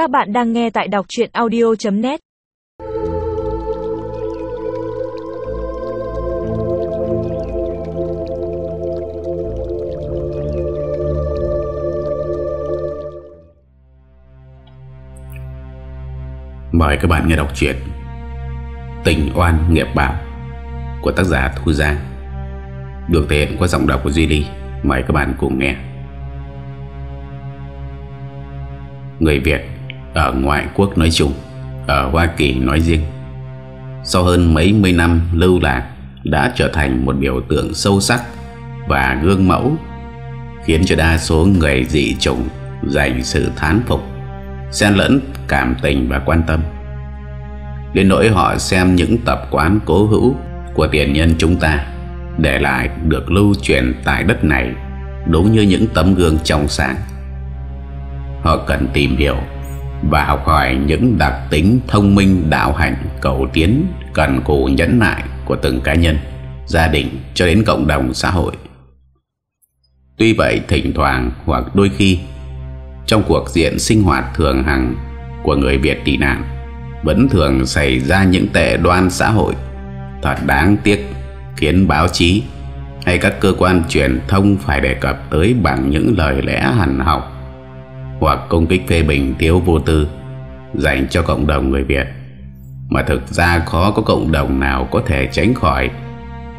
Các bạn đang nghe tại đọc chuyện audio.net Mời các bạn nghe đọc truyện Tình oan nghiệp bảo Của tác giả Thu Giang. Được thể hiện qua giọng đọc của Duy Ly. Mời các bạn cùng nghe. Người Việt ở ngoại quốc nói chung, Ở Hoa Kỳ nói riêng. Sau hơn mấy mươi năm lưu lạc, Đã trở thành một biểu tượng sâu sắc Và gương mẫu, Khiến cho đa số người dị chủng Dành sự thán phục, xen lẫn cảm tình và quan tâm. Đến nỗi họ xem những tập quán cố hữu của tiền nhân chúng ta để lại được lưu truyền tại đất này đúng như những tấm gương trong sáng. Họ cần tìm hiểu và học hỏi những đặc tính thông minh đạo hạnh cầu tiến, cần cù nhẫn nại của từng cá nhân, gia đình cho đến cộng đồng xã hội. Tuy vậy, thỉnh thoảng hoặc đôi khi, trong cuộc diện sinh hoạt thường hằng của người Việt tị nạn, vẫn thường xảy ra những tệ đoan xã hội. Thật đáng tiếc, khiến báo chí hay các cơ quan truyền thông phải đề cập tới bằng những lời lẽ hằn học hoặc công kích phê bình thiếu vô tư dành cho cộng đồng người Việt. Mà thực ra khó có cộng đồng nào có thể tránh khỏi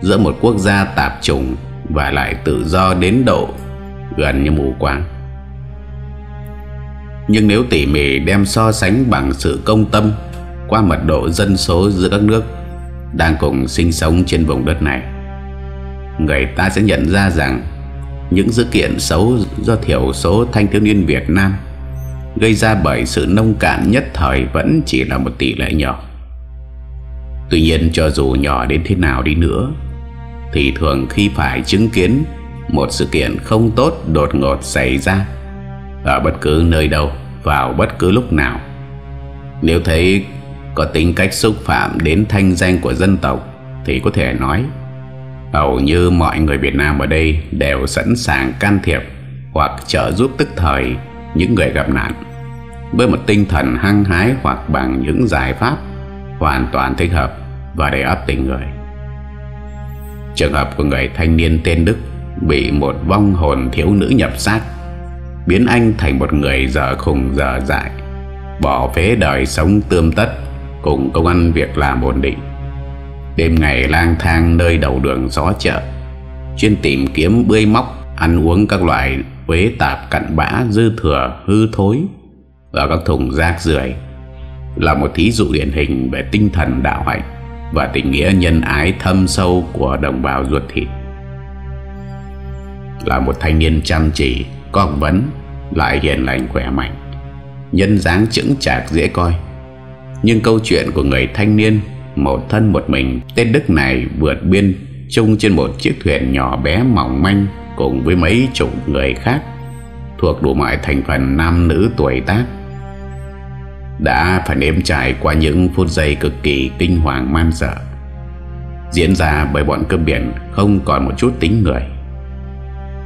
giữa một quốc gia tạp chủng và lại tự do đến độ gần như mù quáng. Nhưng nếu tỉ mỉ đem so sánh bằng sự công tâm qua mật độ dân số giữa các nước đang cùng sinh sống trên vùng đất này, người ta sẽ nhận ra rằng những sự kiện xấu do thiểu số thanh thiếu niên Việt Nam gây ra bởi sự nông cạn nhất thời vẫn chỉ là một tỷ lệ nhỏ. Tuy nhiên cho dù nhỏ đến thế nào đi nữa, thì thường khi phải chứng kiến một sự kiện không tốt đột ngột xảy ra ở bất cứ nơi đâu, vào bất cứ lúc nào, nếu thấy có tính cách xúc phạm đến thanh danh của dân tộc thì có thể nói hầu như mọi người Việt Nam ở đây đều sẵn sàng can thiệp hoặc trợ giúp tức thời những người gặp nạn. Với một tinh thần hăng hái hoặc bằng những giải pháp hoàn toàn thích hợp và đầy ấp tình người. Trường hợp của người thanh niên tên Đức bị một vong hồn thiếu nữ nhập sát, biến anh thành một người dở khùng dở dại, bỏ phế đời sống tươm tất cùng công ăn việc làm ổn định đêm ngày lang thang nơi đầu đường gió chợ. Chuyên tìm kiếm bươi móc, ăn uống các loại quế tạp cặn bã, dư thừa, hư thối và các thùng rác rưởi. Là một thí dụ điển hình về tinh thần đạo hạnh và tình nghĩa nhân ái thâm sâu của đồng bào ruột thịt. Là một thanh niên chăm chỉ, có học vấn, lại hiền lành khỏe mạnh, nhân dáng chững chạc dễ coi. Nhưng câu chuyện của người thanh niên một thân một mình, tên Đức này vượt biên, chung trên một chiếc thuyền nhỏ bé mỏng manh cùng với mấy chục người khác, thuộc đủ mọi thành phần nam nữ tuổi tác. Đã phải nếm trải qua những phút giây cực kỳ kinh hoàng man sợ diễn ra bởi bọn cướp biển không còn một chút tính người.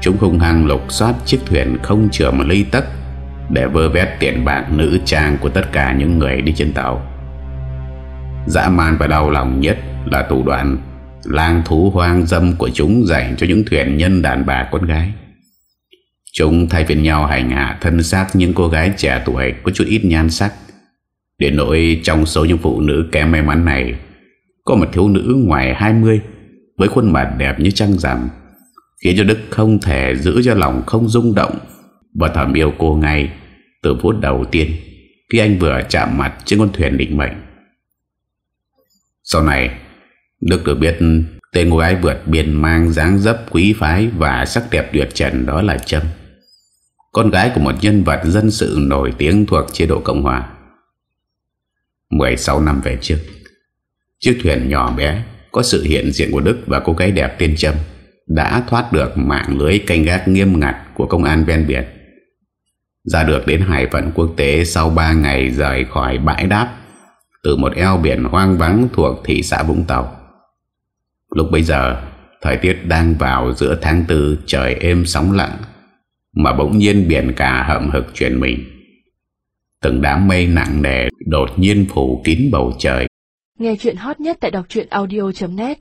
Chúng hung hăng lục soát chiếc thuyền không chừa một ly tấc Để vơ vét tiền bạc nữ trang của tất cả những người đi trên tàu. Dã man và đau lòng nhất là thủ đoạn lang thú hoang dâm của chúng dành cho những thuyền nhân đàn bà con gái Chúng thay phiên nhau hành hạ thân xác những cô gái trẻ tuổi có chút ít nhan sắc để nỗi trong số những phụ nữ kém may mắn này, Có một thiếu nữ ngoài 20 Với khuôn mặt đẹp như trăng rằm, khiến cho Đức không thể giữ cho lòng không rung động và thầm yêu cô ngay từ phút đầu tiên khi anh vừa chạm mặt trên con thuyền định mệnh. Sau này, Đức được biết tên cô gái vượt biên mang dáng dấp quý phái và sắc đẹp tuyệt trần đó là Trâm. Con gái của một nhân vật dân sự nổi tiếng thuộc chế độ Cộng Hòa. 16 năm về trước, chiếc thuyền nhỏ bé có sự hiện diện của Đức và cô gái đẹp tên Trâm đã thoát được mạng lưới canh gác nghiêm ngặt của công an ven biển. Ra được đến hải phận quốc tế sau 3 ngày rời khỏi bãi đáp từ một eo biển hoang vắng thuộc thị xã Vũng Tàu. Lúc bây giờ, thời tiết đang vào giữa tháng tư trời êm sóng lặng, mà bỗng nhiên biển cả hậm hực chuyển mình. Từng đám mây nặng nề đột nhiên phủ kín bầu trời Nghe chuyện hot nhất tại đọc audio.net